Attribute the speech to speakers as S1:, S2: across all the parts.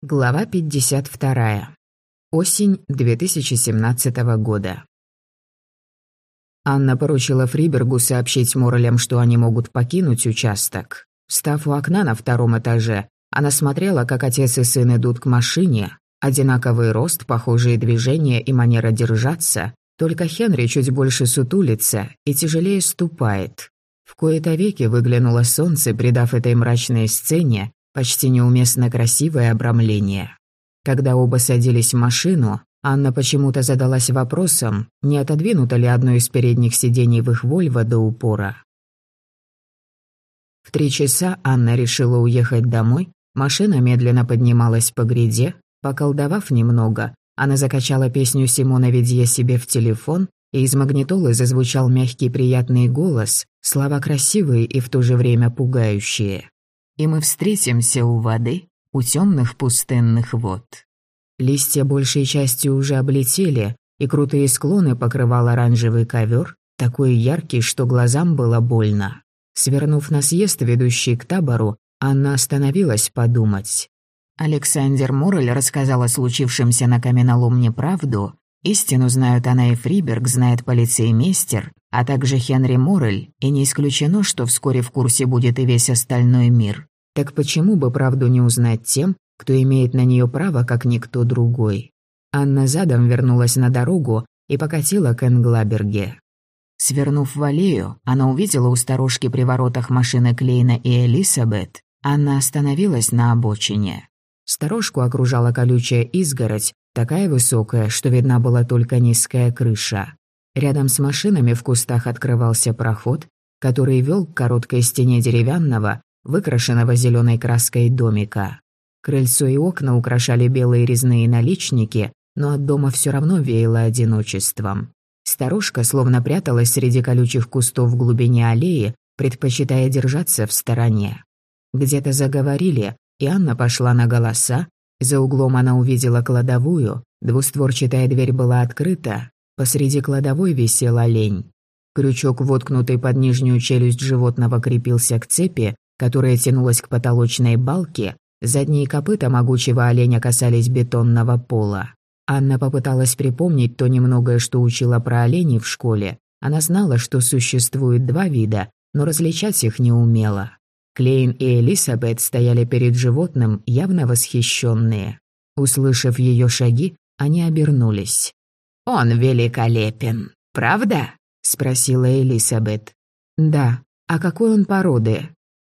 S1: Глава 52. Осень 2017 года. Анна поручила Фрибергу сообщить Моррелям, что они могут покинуть участок. Встав у окна на втором этаже, она смотрела, как отец и сын идут к машине. Одинаковый рост, похожие движения и манера держаться. Только Хенри чуть больше сутулится и тяжелее ступает. В кои-то веки выглянуло солнце, придав этой мрачной сцене почти неуместно красивое обрамление. Когда оба садились в машину, Анна почему-то задалась вопросом, не отодвинуто ли одно из передних сидений в их Вольво до упора. В три часа Анна решила уехать домой, машина медленно поднималась по гряде, поколдовав немного, она закачала песню Симона Ведье себе в телефон, и из магнитолы зазвучал мягкий приятный голос, слова красивые и в то же время пугающие и мы встретимся у воды, у темных пустынных вод. Листья большей частью уже облетели, и крутые склоны покрывал оранжевый ковер, такой яркий, что глазам было больно. Свернув на съезд, ведущий к табору, Анна остановилась подумать. Александр Моррель рассказал о случившемся на каменоломне правду. Истину знают она и Фриберг, знает полицеймейстер, а также Хенри Моррель, и не исключено, что вскоре в курсе будет и весь остальной мир. Так почему бы правду не узнать тем, кто имеет на нее право, как никто другой? Анна задом вернулась на дорогу и покатила к Энглаберге. Свернув в аллею, она увидела у сторожки при воротах машины Клейна и Элисабет. Анна остановилась на обочине. Сторожку окружала колючая изгородь, такая высокая, что видна была только низкая крыша. Рядом с машинами в кустах открывался проход, который вел к короткой стене деревянного, выкрашенного зеленой краской домика. Крыльцо и окна украшали белые резные наличники, но от дома все равно веяло одиночеством. Старушка словно пряталась среди колючих кустов в глубине аллеи, предпочитая держаться в стороне. Где-то заговорили, и Анна пошла на голоса. За углом она увидела кладовую, двустворчатая дверь была открыта, посреди кладовой висел олень. Крючок, воткнутый под нижнюю челюсть животного, крепился к цепи, которая тянулась к потолочной балке, задние копыта могучего оленя касались бетонного пола. Анна попыталась припомнить то немногое, что учила про оленей в школе. Она знала, что существует два вида, но различать их не умела. Клейн и Элисабет стояли перед животным, явно восхищенные. Услышав ее шаги, они обернулись. «Он великолепен, правда?» — спросила Элисабет. «Да. А какой он породы?»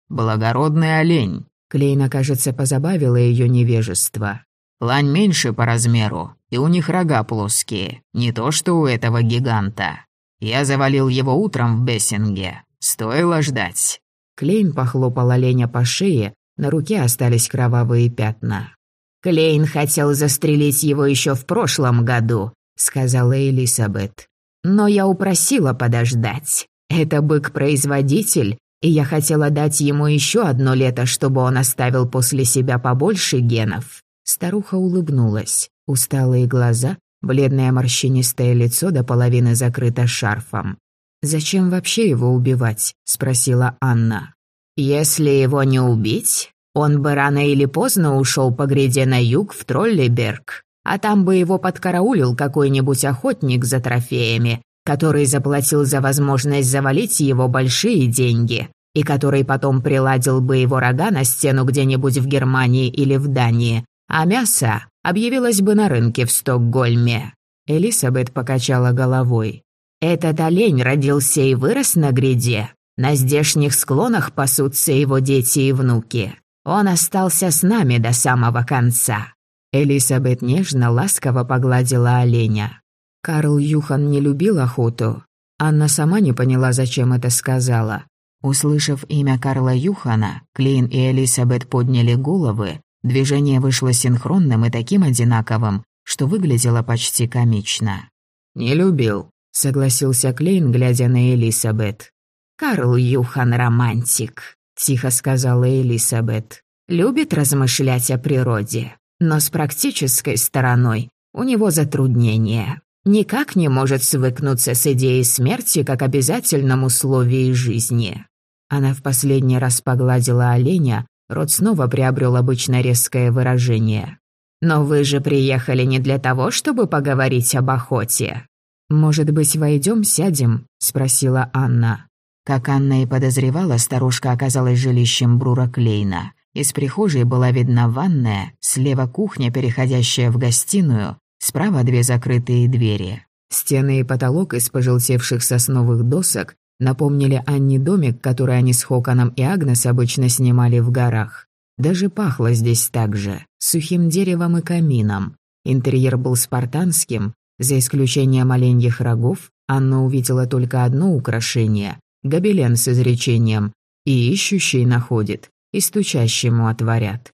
S2: Благородный олень.
S1: Клейна, кажется, позабавила ее невежество.
S2: Лань меньше по размеру, и у них рога плоские, не то что у этого гиганта. Я завалил его утром в Бессинге. Стоило ждать.
S1: Клейн похлопал оленя по шее, на руке остались кровавые пятна.
S3: «Клейн хотел застрелить его еще в прошлом году», — сказала Элисабет. «Но я упросила подождать. Это бык-производитель, и я хотела дать ему еще одно лето, чтобы он оставил после себя побольше генов».
S1: Старуха улыбнулась. Усталые глаза, бледное морщинистое лицо до половины закрыто шарфом. «Зачем вообще его убивать?» — спросила Анна.
S3: «Если его не убить, он бы рано или поздно ушел по гряде на юг в Троллиберг, а там бы его подкараулил какой-нибудь охотник за трофеями, который заплатил за возможность завалить его большие деньги, и который потом приладил бы его рога на стену где-нибудь в Германии или в Дании, а мясо объявилось бы на рынке в Стокгольме.
S1: Элисабет покачала головой.
S3: «Этот олень родился и вырос на гряде. На здешних склонах пасутся его дети и внуки. Он остался с нами до самого конца».
S1: Элисабет нежно, ласково погладила оленя. Карл Юхан не любил охоту. Анна сама не поняла, зачем это сказала. Услышав имя Карла Юхана, Клейн и Элисабет подняли головы. Движение вышло синхронным и таким одинаковым, что выглядело почти комично.
S2: «Не любил», — согласился Клейн, глядя на Элисабет.
S3: «Карл Юхан романтик», — тихо сказала Элисабет. «Любит размышлять о природе, но с практической стороной у него затруднения никак не может свыкнуться с идеей смерти как обязательном условии жизни.
S1: Она в последний раз погладила оленя, рот снова приобрел обычно резкое выражение.
S3: Но вы же приехали не для того, чтобы поговорить об охоте».
S1: «Может быть, войдем, сядем?» — спросила Анна. Как Анна и подозревала, старушка оказалась жилищем Брура Клейна. Из прихожей была видна ванная, слева кухня, переходящая в гостиную, справа две закрытые двери. Стены и потолок из пожелтевших сосновых досок напомнили Анне домик, который они с Хоконом и Агнес обычно снимали в горах. Даже пахло здесь так же, сухим деревом и камином. Интерьер был спартанским, за исключением оленьих рогов, Анна увидела только одно украшение — гобелен с изречением «И ищущий находит, и стучащему отворят».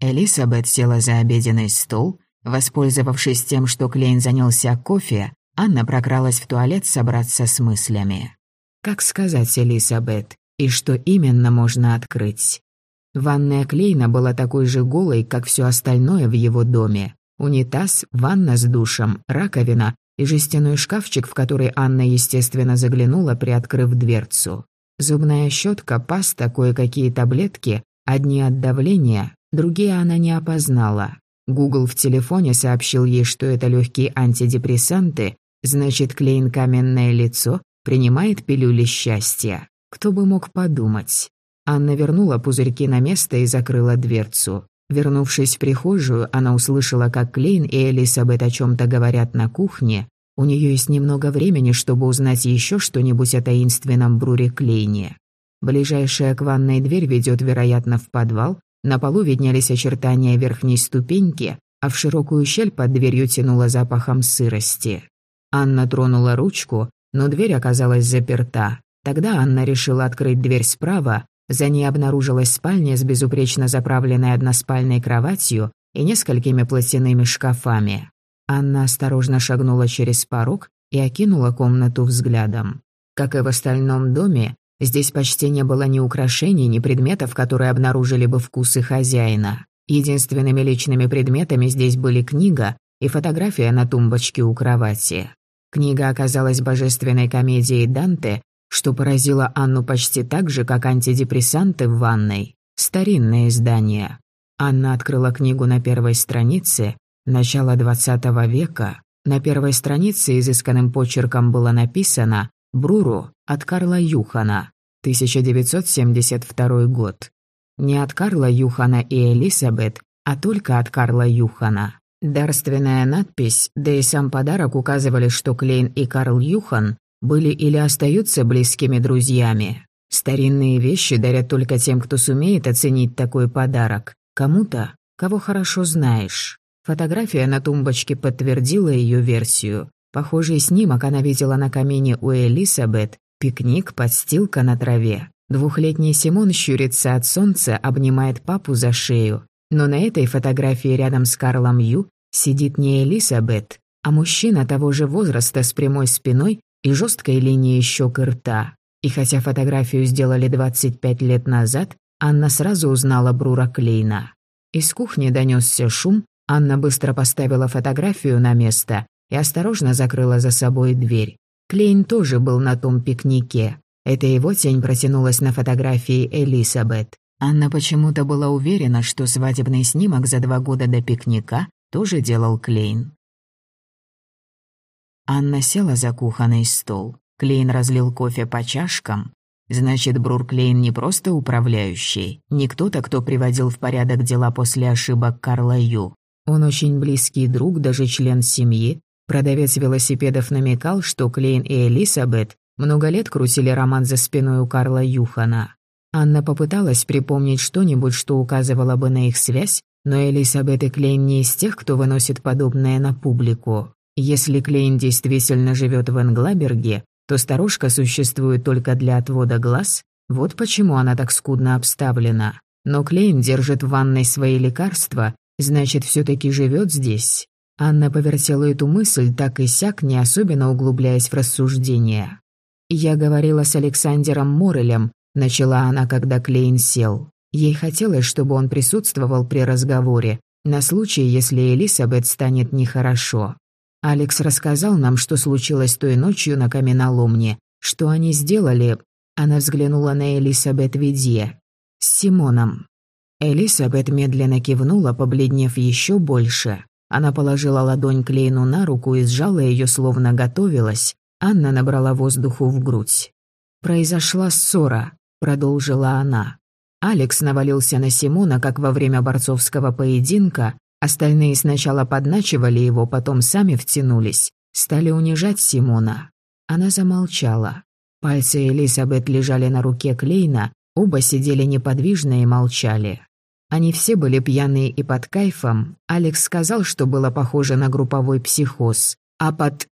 S1: Элисабет села за обеденный стол. Воспользовавшись тем, что Клейн занялся кофе, Анна прокралась в туалет собраться с мыслями. Как сказать Элисабет, и что именно можно открыть? Ванная Клейна была такой же голой, как все остальное в его доме. Унитаз, ванна с душем, раковина и жестяной шкафчик, в который Анна, естественно, заглянула, приоткрыв дверцу. Зубная щетка, паста, кое-какие таблетки, одни от давления, другие она не опознала. Гугл в телефоне сообщил ей, что это легкие антидепрессанты, значит, Клейн каменное лицо принимает пилюли счастья. Кто бы мог подумать? Анна вернула пузырьки на место и закрыла дверцу. Вернувшись в прихожую, она услышала, как Клейн и Элисабет о чем-то говорят на кухне. У нее есть немного времени, чтобы узнать еще что-нибудь о таинственном Бруре Клейне. Ближайшая к ванной дверь ведет, вероятно, в подвал. На полу виднелись очертания верхней ступеньки, а в широкую щель под дверью тянуло запахом сырости. Анна тронула ручку, но дверь оказалась заперта. Тогда Анна решила открыть дверь справа, за ней обнаружилась спальня с безупречно заправленной односпальной кроватью и несколькими платяными шкафами. Анна осторожно шагнула через порог и окинула комнату взглядом. Как и в остальном доме, здесь почти не было ни украшений, ни предметов, которые обнаружили бы вкусы хозяина. Единственными личными предметами здесь были книга и фотография на тумбочке у кровати. Книга оказалась божественной комедией Данте что поразило Анну почти так же, как антидепрессанты в ванной. Старинное издание. Анна открыла книгу на первой странице, начало XX века. На первой странице изысканным почерком было написано «Бруру» от Карла Юхана, 1972 год. Не от Карла Юхана и Элисабет, а только от Карла Юхана. Дарственная надпись, да и сам подарок указывали, что Клейн и Карл Юхан были или остаются близкими друзьями. Старинные вещи дарят только тем, кто сумеет оценить такой подарок. Кому-то, кого хорошо знаешь. Фотография на тумбочке подтвердила ее версию. Похожий снимок она видела на камине у Элисабет. Пикник, подстилка на траве. Двухлетний Симон щурится от солнца, обнимает папу за шею. Но на этой фотографии рядом с Карлом Ю сидит не Элисабет, а мужчина того же возраста с прямой спиной и жесткой линией щек и рта. И хотя фотографию сделали 25 лет назад, Анна сразу узнала Брура Клейна. Из кухни донесся шум, Анна быстро поставила фотографию на место и осторожно закрыла за собой дверь. Клейн тоже был на том пикнике. Это его тень протянулась на фотографии Элисабет. Анна почему-то была уверена, что свадебный снимок за два года до пикника тоже делал Клейн. Анна села за кухонный стол. Клейн разлил кофе по чашкам. Значит, Брур Клейн не просто управляющий, не кто-то, кто приводил в порядок дела после ошибок Карла Ю. Он очень близкий друг, даже член семьи. Продавец велосипедов намекал, что Клейн и Элисабет много лет крутили роман за спиной у Карла Юхана. Анна попыталась припомнить что-нибудь, что указывало бы на их связь, но Элисабет и Клейн не из тех, кто выносит подобное на публику. Если Клейн действительно живет в Энглаберге, то старушка существует только для отвода глаз. Вот почему она так скудно обставлена. Но Клейн держит в ванной свои лекарства, значит, все таки живет здесь. Анна повертела эту мысль так и сяк, не особенно углубляясь в рассуждения. «Я говорила с Александром Морелем», — начала она, когда Клейн сел. Ей хотелось, чтобы он присутствовал при разговоре, на случай, если Элисабет станет нехорошо. Алекс рассказал нам, что случилось той ночью на каменоломне, что они сделали. Она взглянула на Элисабет Видье. С Симоном. Элисабет медленно кивнула, побледнев еще больше. Она положила ладонь Клейну на руку и сжала ее, словно готовилась. Анна набрала воздуху в грудь. «Произошла ссора», — продолжила она. Алекс навалился на Симона, как во время борцовского поединка. Остальные сначала подначивали его, потом сами втянулись. Стали унижать Симона. Она замолчала. Пальцы Элизабет лежали на руке Клейна, оба сидели неподвижно и молчали. Они все были пьяные и под кайфом. Алекс сказал, что было похоже на групповой психоз. А под...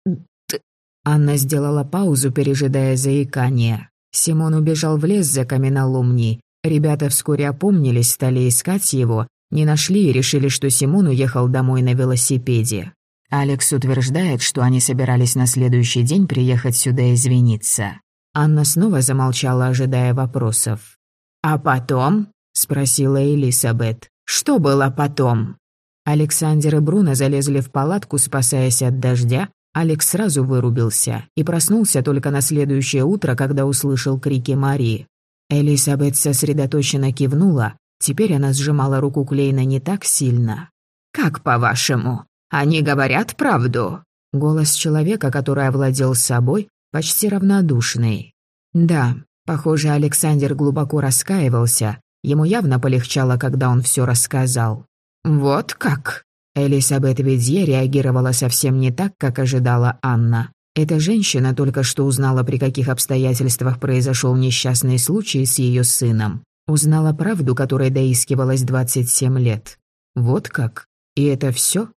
S1: Анна сделала паузу, пережидая заикание. Симон убежал в лес за каменоломней. Ребята вскоре опомнились, стали искать его, не нашли и решили, что Симон уехал домой на велосипеде. Алекс утверждает, что они собирались на следующий день приехать сюда извиниться. Анна снова замолчала, ожидая вопросов.
S3: «А потом?» — спросила Элисабет. «Что было потом?»
S1: Александр и Бруно залезли в палатку, спасаясь от дождя. Алекс сразу вырубился и проснулся только на следующее утро, когда услышал крики Марии. Элисабет сосредоточенно кивнула. Теперь она сжимала руку Клейна не так сильно.
S3: «Как по-вашему? Они говорят правду?»
S1: Голос человека, который овладел собой, почти равнодушный. Да, похоже, Александр глубоко раскаивался. Ему явно полегчало, когда он все рассказал.
S3: «Вот как?»
S1: Элисабет Видье реагировала совсем не так, как ожидала Анна. Эта женщина только что узнала, при каких обстоятельствах произошел несчастный случай с ее сыном. Узнала правду, которой доискивалась 27 лет. Вот как? И это все?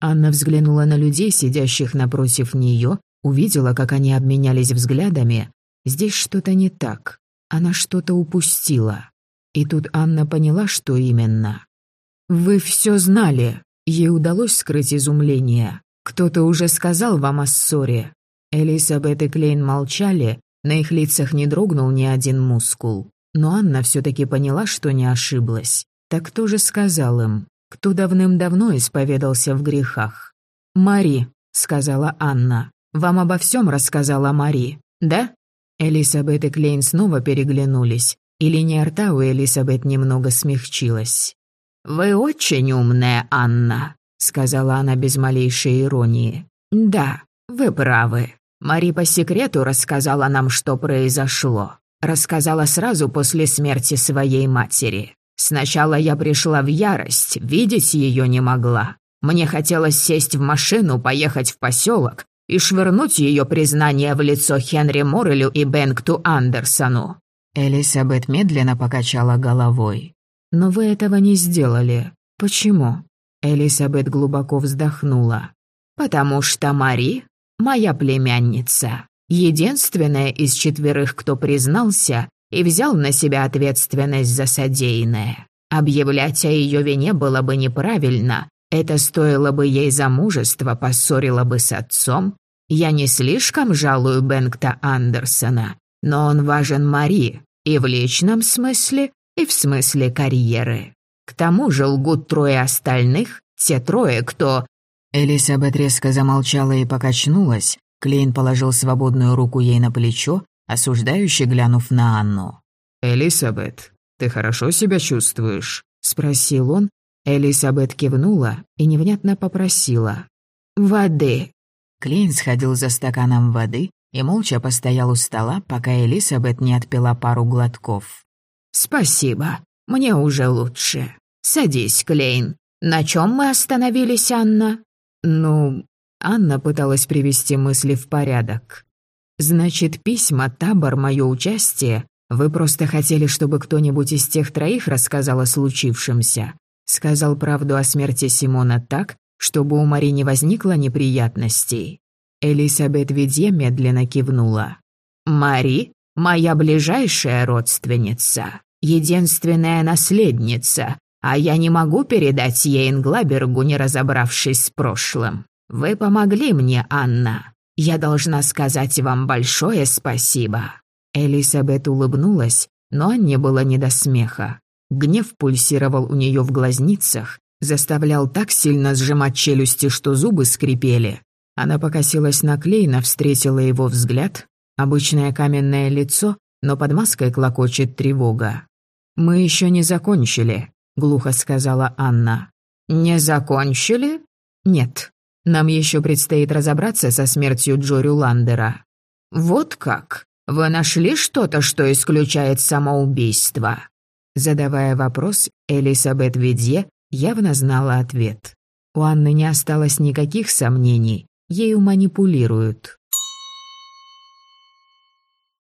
S1: Анна взглянула на людей, сидящих напротив нее, увидела, как они обменялись взглядами. Здесь что-то не так. Она что-то упустила. И тут Анна поняла, что именно. «Вы все знали!» Ей удалось скрыть изумление. «Кто-то уже сказал вам о ссоре?» Элисабет и Клейн молчали, на их лицах не дрогнул ни один мускул. Но Анна все таки поняла, что не ошиблась. Так кто же сказал им? кто давным-давно исповедался в грехах. «Мари», — сказала Анна, — «вам обо всем рассказала Мари, да?» Элисабет и Клейн снова переглянулись, и линия рта у Элисабет немного смягчилась.
S3: «Вы очень умная, Анна», — сказала она без малейшей иронии. «Да, вы правы. Мари по секрету рассказала нам, что произошло. Рассказала сразу после смерти своей матери. Сначала я пришла в ярость, видеть ее не могла. Мне хотелось сесть в машину, поехать в поселок и швырнуть ее признание в лицо Хенри Моррелю и Бенкту Андерсону.
S1: Элисабет медленно покачала головой. «Но вы этого не сделали. Почему?» Элисабет глубоко вздохнула.
S3: «Потому что Мари — моя племянница. Единственная из четверых, кто признался, и взял на себя ответственность за содеянное. Объявлять о ее вине было бы неправильно. Это стоило бы ей замужества, поссорило бы с отцом. Я не слишком жалую Бенгта Андерсона, но он важен Мари и в личном смысле, и в смысле карьеры. К тому же лгут трое остальных, те трое, кто...
S1: Элисабет резко замолчала и покачнулась. Клейн положил свободную руку ей на плечо, осуждающе глянув на Анну.
S2: «Элисабет, ты хорошо себя чувствуешь?» — спросил он.
S1: Элисабет кивнула и невнятно попросила.
S3: «Воды».
S1: Клейн сходил за стаканом воды и молча постоял у стола, пока Элисабет не отпила пару глотков.
S3: «Спасибо, мне уже лучше. Садись, Клейн. На чем мы остановились, Анна?»
S1: «Ну...» Анна пыталась привести мысли в порядок. «Значит, письма, табор, мое участие. Вы просто хотели, чтобы кто-нибудь из тех троих рассказал о случившемся. Сказал правду о смерти Симона так, чтобы у Мари не возникло неприятностей». Элисабет Видье медленно кивнула.
S3: «Мари — моя ближайшая родственница, единственная наследница, а я не могу передать ей Инглабергу, не разобравшись с прошлым. Вы помогли мне, Анна. Я должна сказать вам большое спасибо».
S1: Элисабет улыбнулась, но Анне было не до смеха. Гнев пульсировал у нее в глазницах, заставлял так сильно сжимать челюсти, что зубы скрипели. Она покосилась на Клейна, встретила его взгляд. Обычное каменное лицо, но под маской клокочет тревога. «Мы еще не закончили», — глухо сказала Анна.
S3: «Не закончили?»
S1: «Нет. Нам еще предстоит разобраться со смертью Джори Ландера».
S3: «Вот как? Вы нашли что-то, что исключает самоубийство?»
S1: Задавая вопрос, Элисабет Видье явно знала ответ. У Анны не осталось никаких сомнений, ею манипулируют.